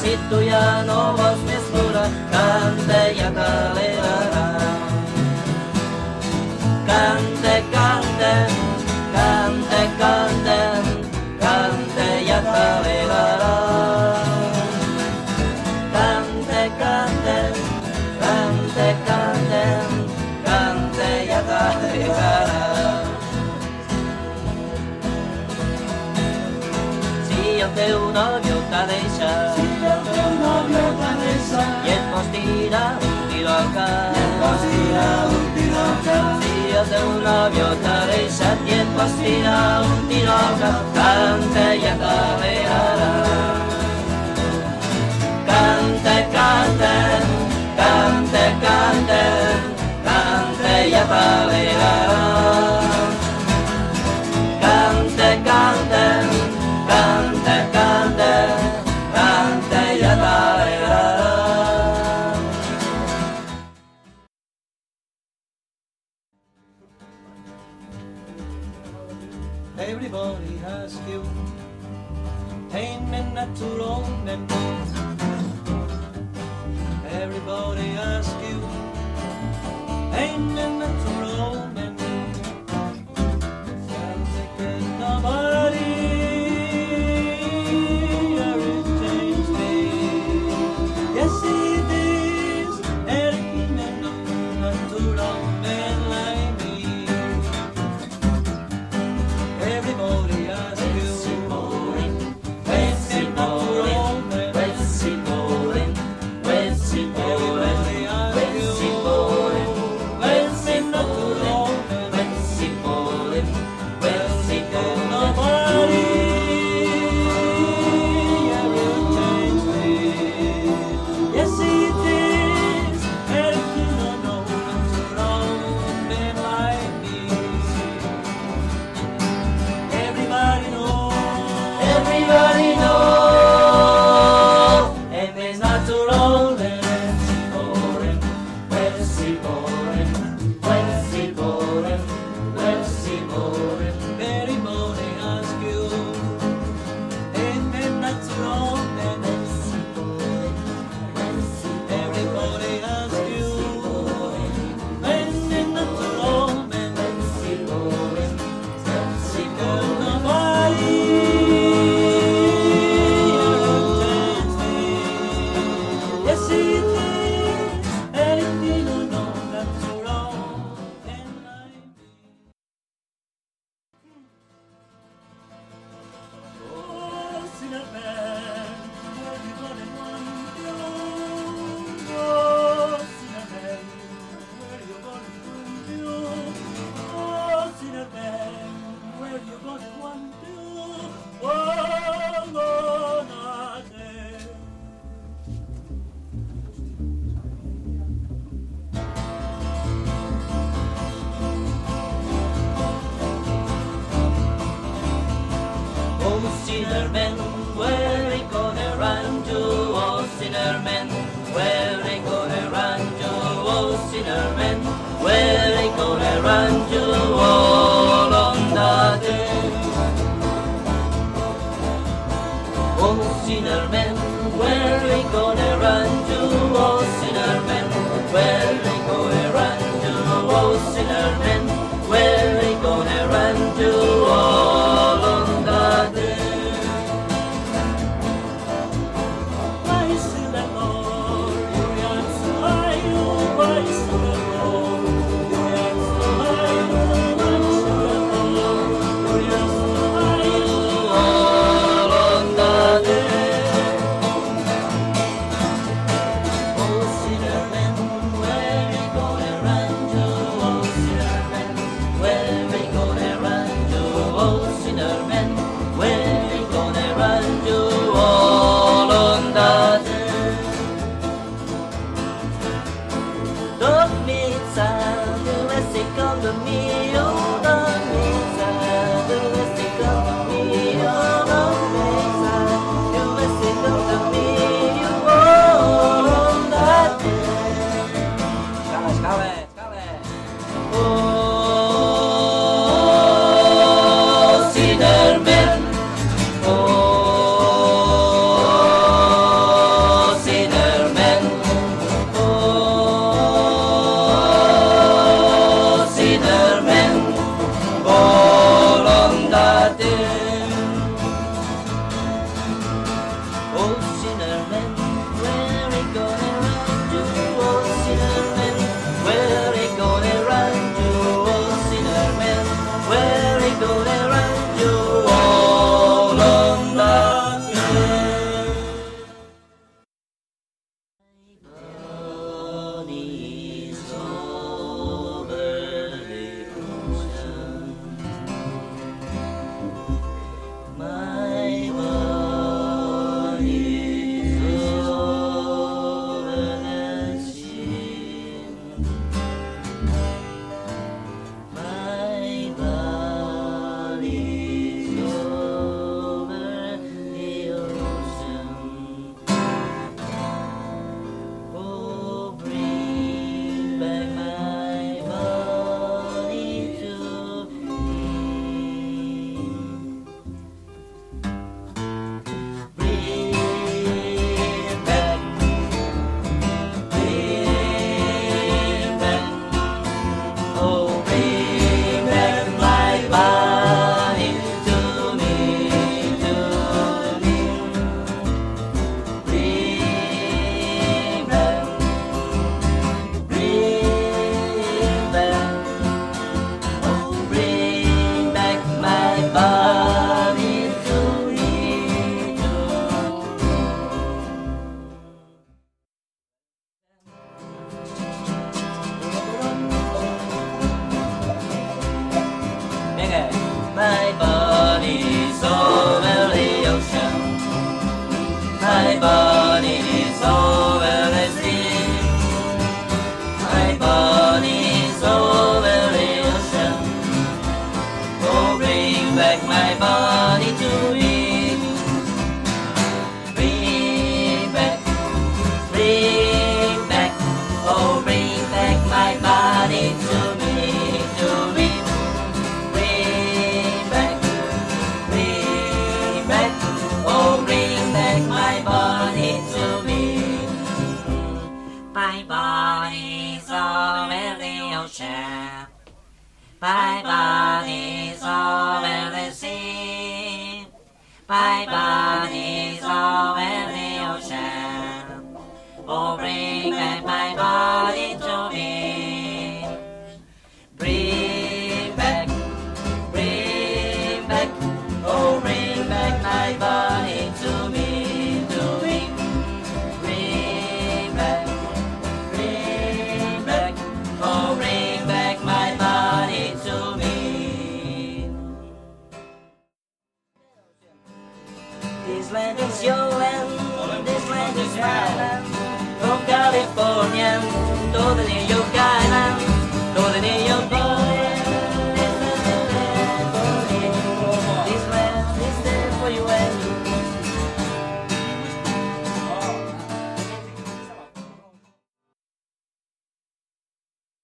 si nova ja no vols canta ja calent. tiroca. I et pots un tiroca. Si el teu nòvio t'ha deixat i et pots un tiroca, tant feia. everybody has skill. Pain men natural men. Everybody has skill. Pain sinner men, where they go they run to, oh sinner men, where they go they run to, oh sinner men. todo de ellos.